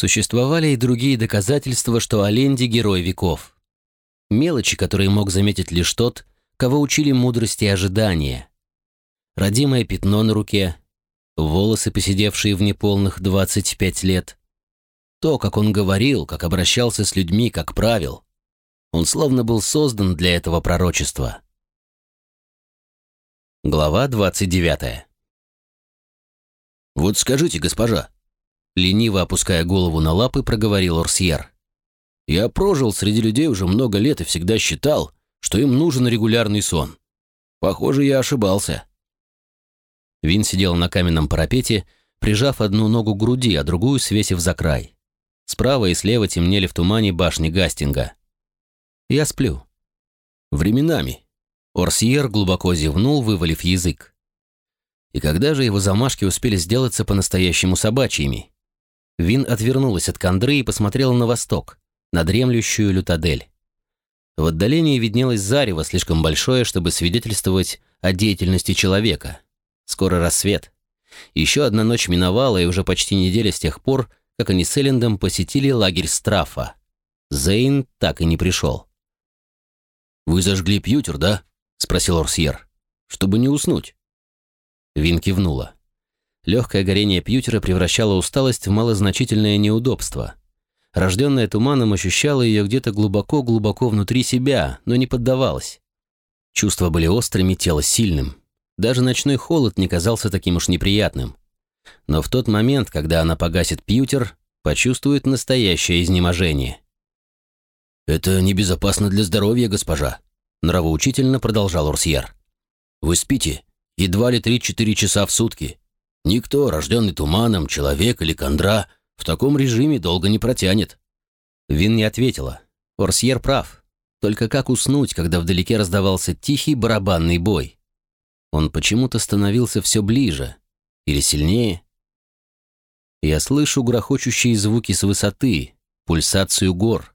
Существовали и другие доказательства, что Оленди — герой веков. Мелочи, которые мог заметить лишь тот, кого учили мудрости и ожидания. Родимое пятно на руке, волосы, посидевшие в неполных 25 лет. То, как он говорил, как обращался с людьми, как правил. Он словно был создан для этого пророчества. Глава 29 «Вот скажите, госпожа», — лениво опуская голову на лапы, проговорил Орсьер. «Я прожил среди людей уже много лет и всегда считал, что им нужен регулярный сон. Похоже, я ошибался». Вин сидел на каменном парапете, прижав одну ногу к груди, а другую свесив за край. Справа и слева темнели в тумане башни Гастинга. «Я сплю». «Временами». Орсьер глубоко зевнул, вывалив язык. И когда же его замашки успели сделаться по-настоящему собачьими? Вин отвернулась от кондры и посмотрела на восток, на дремлющую лютадель. В отдалении виднелось зарево, слишком большое, чтобы свидетельствовать о деятельности человека. Скоро рассвет. Еще одна ночь миновала, и уже почти неделя с тех пор, как они с Эллендом посетили лагерь Страфа. Зейн так и не пришел. «Вы зажгли пьютер, да?» — спросил Орсьер. «Чтобы не уснуть». Вин кивнула. Легкое горение пьютера превращало усталость в малозначительное неудобство. Рожденная туманом ощущала ее где-то глубоко-глубоко внутри себя, но не поддавалась. Чувства были острыми, тело сильным. Даже ночной холод не казался таким уж неприятным. Но в тот момент, когда она погасит пьютер, почувствует настоящее изнеможение. «Это небезопасно для здоровья, госпожа», — нравоучительно продолжал Урсьер. «Вы спите едва ли 3-4 часа в сутки. Никто, рожденный туманом, человек или кондра, в таком режиме долго не протянет». Вин не ответила. Орсьер прав. Только как уснуть, когда вдалеке раздавался тихий барабанный бой? Он почему-то становился все ближе. Или сильнее. Я слышу грохочущие звуки с высоты, пульсацию гор.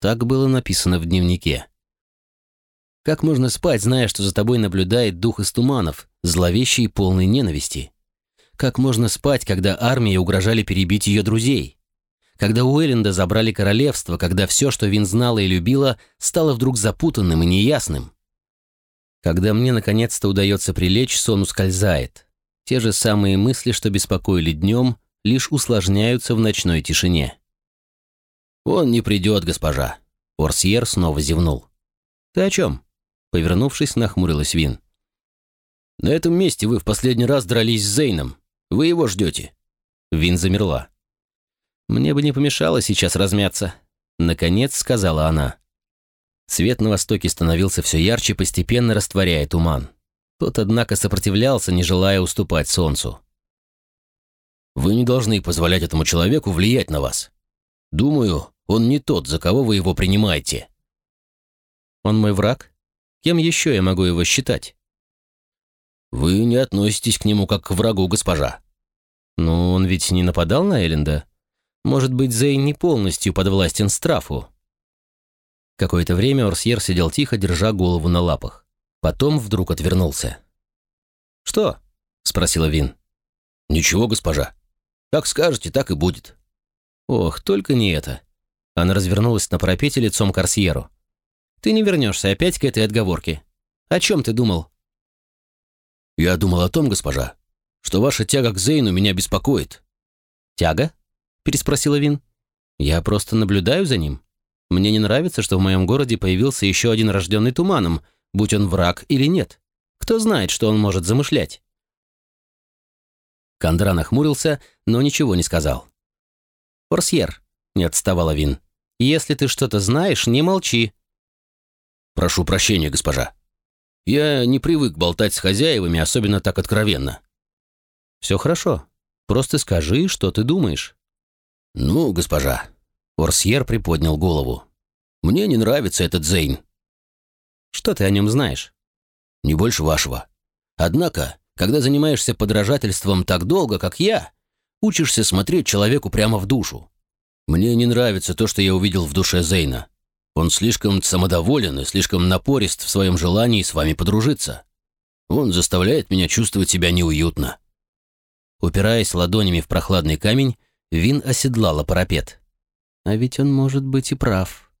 Так было написано в дневнике. Как можно спать, зная, что за тобой наблюдает дух из туманов, зловещий и полный ненависти? Как можно спать, когда армии угрожали перебить ее друзей? Когда у Элленда забрали королевство, когда все, что Вин знала и любила, стало вдруг запутанным и неясным? Когда мне наконец-то удается прилечь, сон ускользает. Те же самые мысли, что беспокоили днем, лишь усложняются в ночной тишине. «Он не придет, госпожа». Орсьер снова зевнул. «Ты о чем?» Повернувшись, нахмурилась Вин. «На этом месте вы в последний раз дрались с Зейном. Вы его ждете». Вин замерла. «Мне бы не помешало сейчас размяться», — наконец сказала она. Свет на востоке становился все ярче, постепенно растворяя туман. Тот, однако, сопротивлялся, не желая уступать солнцу. «Вы не должны позволять этому человеку влиять на вас. Думаю, он не тот, за кого вы его принимаете». «Он мой враг? Кем еще я могу его считать?» «Вы не относитесь к нему как к врагу, госпожа». «Ну, он ведь не нападал на Элленда. Может быть, Зейн не полностью подвластен Страфу, Какое-то время Орсьер сидел тихо, держа голову на лапах. Потом вдруг отвернулся. «Что?» — спросила Вин. «Ничего, госпожа. Как скажете, так и будет». «Ох, только не это». Она развернулась на парапете лицом к Орсьеру. «Ты не вернешься опять к этой отговорке. О чем ты думал?» «Я думал о том, госпожа, что ваша тяга к Зейну меня беспокоит». «Тяга?» — переспросила Вин. «Я просто наблюдаю за ним. Мне не нравится, что в моем городе появился еще один рожденный туманом, будь он враг или нет. Кто знает, что он может замышлять?» Кондра нахмурился, но ничего не сказал. «Орсьер», — не отставала Вин, — «если ты что-то знаешь, не молчи». «Прошу прощения, госпожа. Я не привык болтать с хозяевами, особенно так откровенно». «Все хорошо. Просто скажи, что ты думаешь». «Ну, госпожа, Орсьер приподнял голову. «Мне не нравится этот Зейн». «Что ты о нем знаешь?» «Не больше вашего. Однако, когда занимаешься подражательством так долго, как я, учишься смотреть человеку прямо в душу. Мне не нравится то, что я увидел в душе Зейна. Он слишком самодоволен и слишком напорист в своем желании с вами подружиться. Он заставляет меня чувствовать себя неуютно». Упираясь ладонями в прохладный камень, Вин оседлала парапет. А ведь он может быть и прав.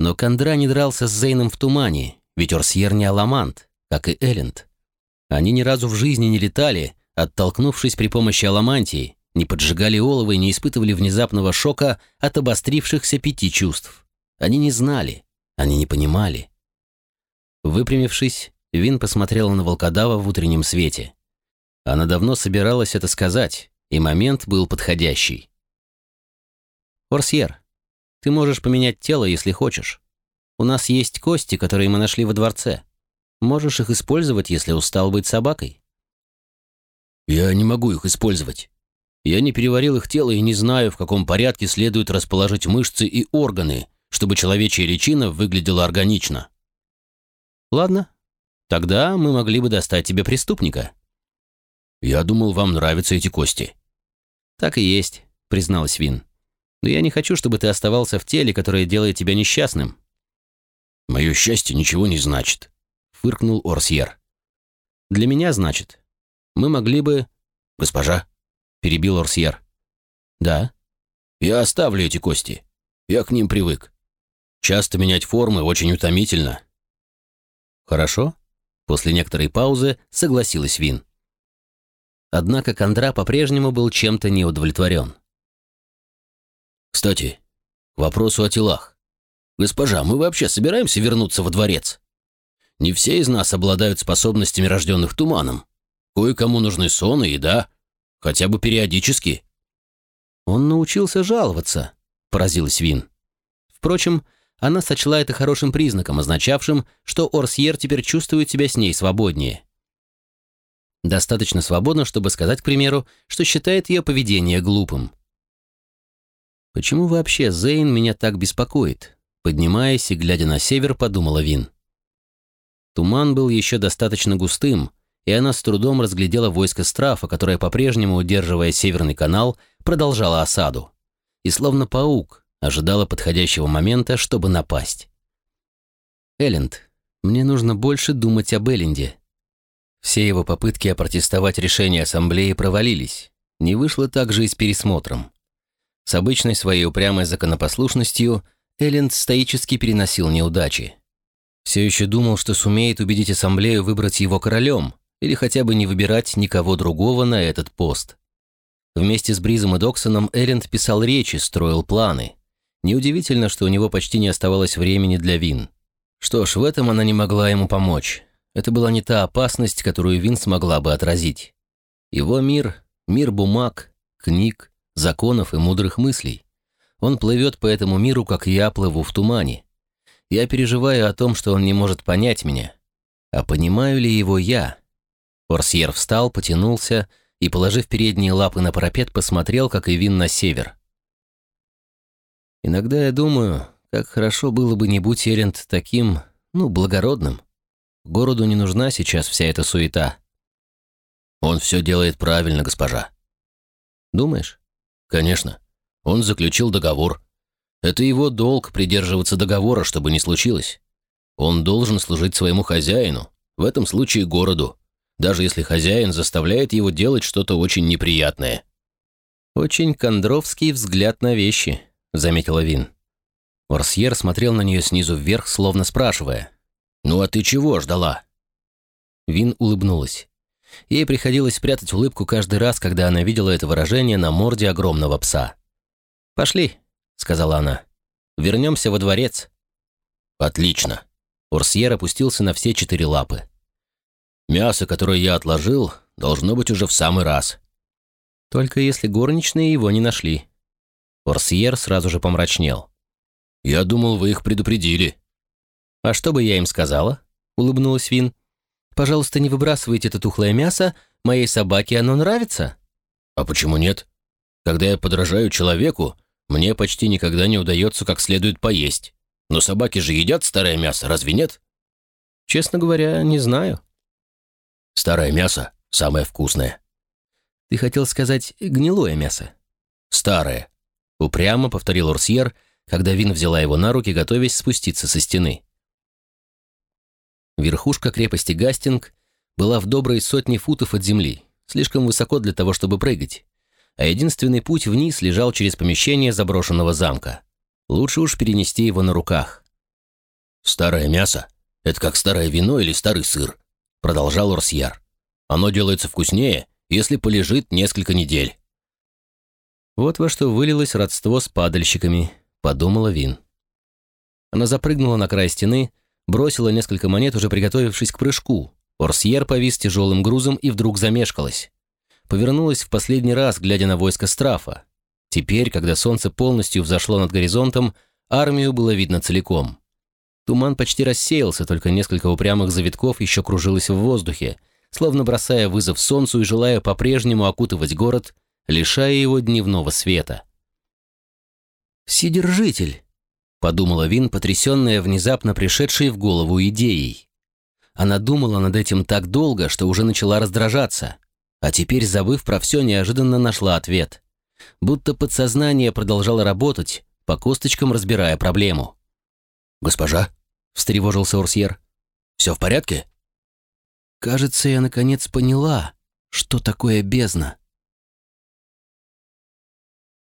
Но Кондра не дрался с Зейном в тумане, ведь Орсьер не аламант, как и Элленд. Они ни разу в жизни не летали, оттолкнувшись при помощи аламантии, не поджигали олово и не испытывали внезапного шока от обострившихся пяти чувств. Они не знали, они не понимали. Выпрямившись, Вин посмотрела на волкодава в утреннем свете. Она давно собиралась это сказать, и момент был подходящий. «Орсьер, ты можешь поменять тело, если хочешь. У нас есть кости, которые мы нашли во дворце. Можешь их использовать, если устал быть собакой». «Я не могу их использовать. Я не переварил их тело и не знаю, в каком порядке следует расположить мышцы и органы, чтобы человечья личина выглядела органично». «Ладно, тогда мы могли бы достать тебе преступника». «Я думал, вам нравятся эти кости». «Так и есть», — призналась Вин. «Но я не хочу, чтобы ты оставался в теле, которое делает тебя несчастным». «Мое счастье ничего не значит», — фыркнул Орсьер. «Для меня значит. Мы могли бы...» «Госпожа?» — перебил Орсьер. «Да». «Я оставлю эти кости. Я к ним привык. Часто менять формы очень утомительно». «Хорошо», — после некоторой паузы согласилась Вин. Однако Кондра по-прежнему был чем-то неудовлетворен. «Кстати, к вопросу о телах. Госпожа, мы вообще собираемся вернуться во дворец? Не все из нас обладают способностями, рожденных туманом. Кое-кому нужны сон и еда, хотя бы периодически». «Он научился жаловаться», — поразилась Вин. Впрочем, она сочла это хорошим признаком, означавшим, что Орсьер теперь чувствует себя с ней свободнее. Достаточно свободно, чтобы сказать, к примеру, что считает ее поведение глупым. «Почему вообще Зейн меня так беспокоит?» Поднимаясь и глядя на север, подумала Вин. Туман был еще достаточно густым, и она с трудом разглядела войско Страфа, которое, по-прежнему удерживая Северный канал, продолжало осаду. И словно паук, ожидала подходящего момента, чтобы напасть. «Элленд, мне нужно больше думать об Элленде», все его попытки опротестовать решение ассамблеи провалились. Не вышло также и с пересмотром. С обычной своей упрямой законопослушностью Элленд стоически переносил неудачи. Все еще думал, что сумеет убедить ассамблею выбрать его королем или хотя бы не выбирать никого другого на этот пост. Вместе с Бризом и Доксоном Элленд писал речи, строил планы. Неудивительно, что у него почти не оставалось времени для Вин. Что ж, в этом она не могла ему помочь. Это была не та опасность, которую Вин смогла бы отразить. Его мир — мир бумаг, книг, законов и мудрых мыслей. Он плывет по этому миру, как я плыву в тумане. Я переживаю о том, что он не может понять меня. А понимаю ли его я? Орсьер встал, потянулся и, положив передние лапы на парапет, посмотрел, как и Вин на север. Иногда я думаю, как хорошо было бы не будь Эренд таким, ну, благородным. Городу не нужна сейчас вся эта суета. Он все делает правильно, госпожа. Думаешь? Конечно. Он заключил договор. Это его долг придерживаться договора, чтобы не случилось. Он должен служить своему хозяину, в этом случае городу, даже если хозяин заставляет его делать что-то очень неприятное. «Очень кондровский взгляд на вещи», — заметила Вин. Орсьер смотрел на нее снизу вверх, словно спрашивая, «Ну а ты чего ждала?» Вин улыбнулась. Ей приходилось прятать улыбку каждый раз, когда она видела это выражение на морде огромного пса. «Пошли», — сказала она. «Вернемся во дворец». «Отлично». Урсьер опустился на все четыре лапы. «Мясо, которое я отложил, должно быть уже в самый раз». «Только если горничные его не нашли». Орсьер сразу же помрачнел. «Я думал, вы их предупредили». «А что бы я им сказала?» — улыбнулась Вин. «Пожалуйста, не выбрасывайте это тухлое мясо. Моей собаке оно нравится». «А почему нет? Когда я подражаю человеку, мне почти никогда не удается как следует поесть. Но собаки же едят старое мясо, разве нет?» «Честно говоря, не знаю». «Старое мясо самое вкусное». «Ты хотел сказать гнилое мясо?» «Старое», — упрямо повторил Орсьер, когда Вин взяла его на руки, готовясь спуститься со стены. Верхушка крепости Гастинг была в доброй сотне футов от земли, слишком высоко для того, чтобы прыгать. а единственный путь вниз лежал через помещение заброшенного замка. Лучше уж перенести его на руках. «Старое мясо — это как старое вино или старый сыр», — продолжал Орсьяр. «Оно делается вкуснее, если полежит несколько недель». Вот во что вылилось родство с падальщиками, подумала Вин. Она запрыгнула на край стены, бросила несколько монет, уже приготовившись к прыжку. Орсьер повис тяжелым грузом и вдруг замешкалась. Повернулась в последний раз, глядя на войско Страфа. Теперь, когда солнце полностью взошло над горизонтом, армию было видно целиком. Туман почти рассеялся, только несколько упрямых завитков еще кружилось в воздухе, словно бросая вызов солнцу и желая по-прежнему окутывать город, лишая его дневного света. «Вседержитель!» — подумала Вин, потрясенная внезапно пришедшей в голову идеей. Она думала над этим так долго, что уже начала раздражаться, а теперь, забыв про все, неожиданно нашла ответ. Будто подсознание продолжало работать, по косточкам разбирая проблему. «Госпожа?» — встревожился Орсьер. «Все в порядке?» «Кажется, я наконец поняла, что такое бездна».